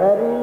Hare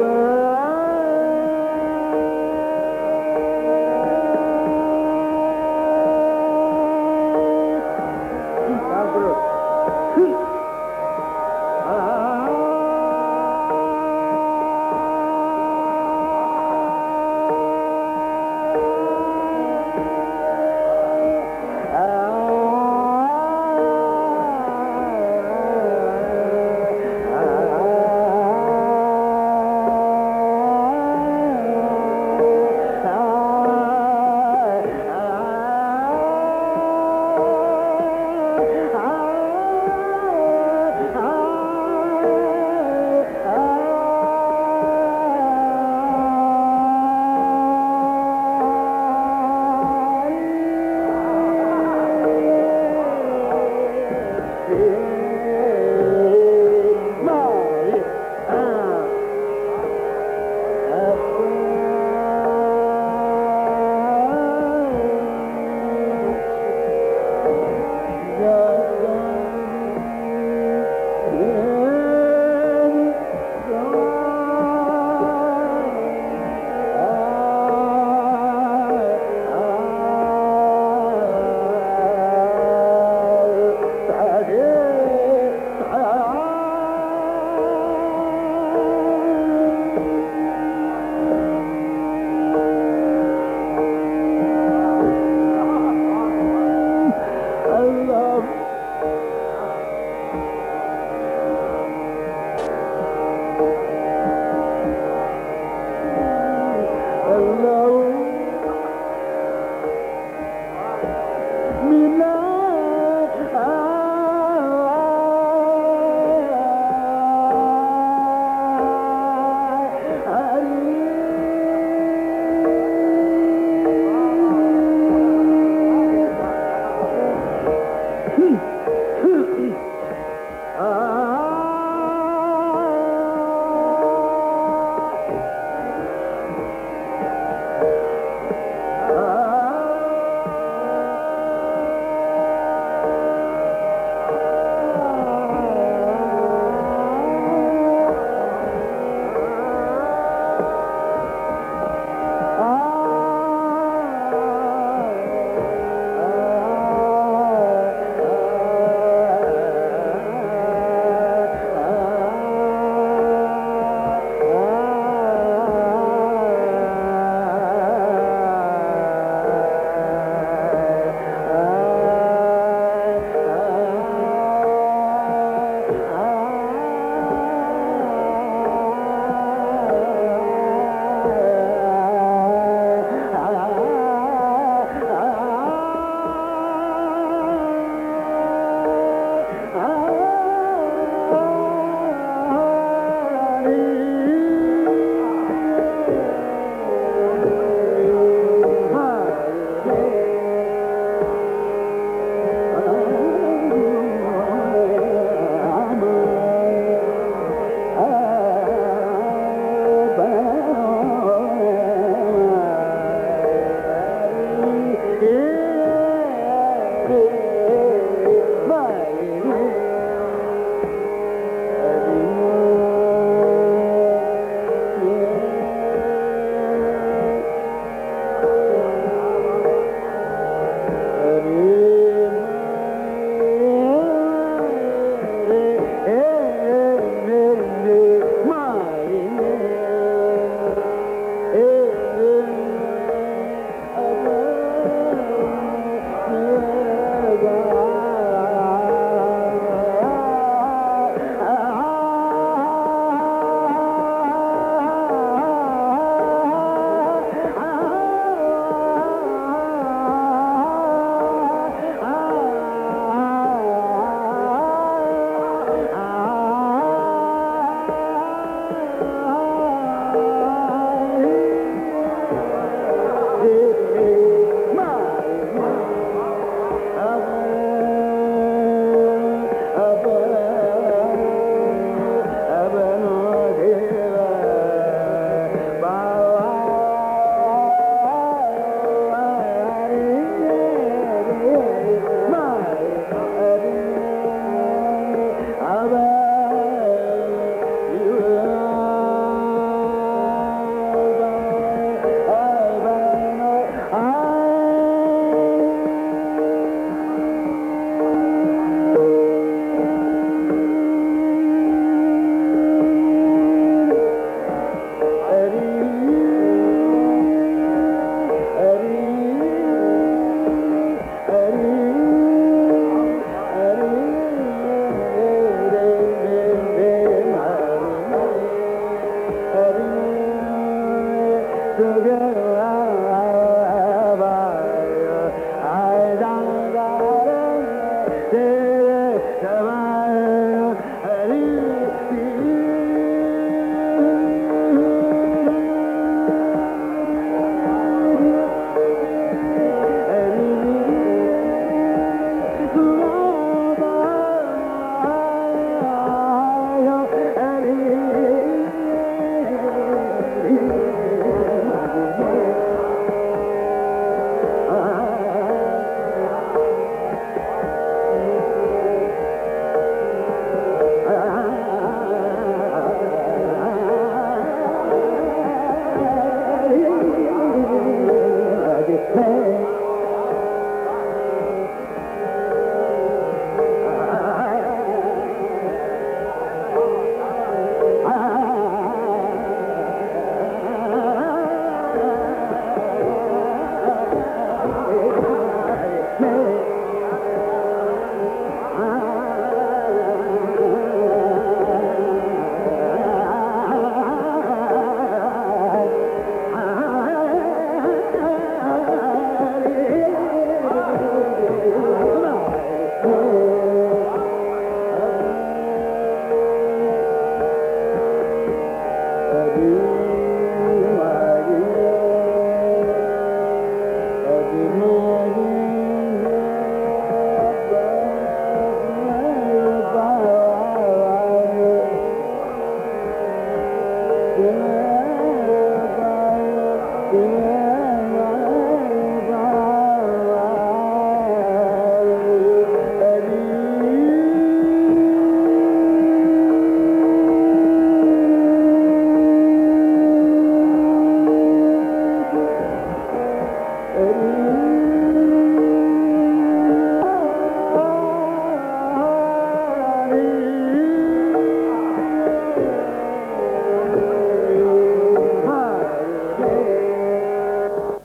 open. Hello.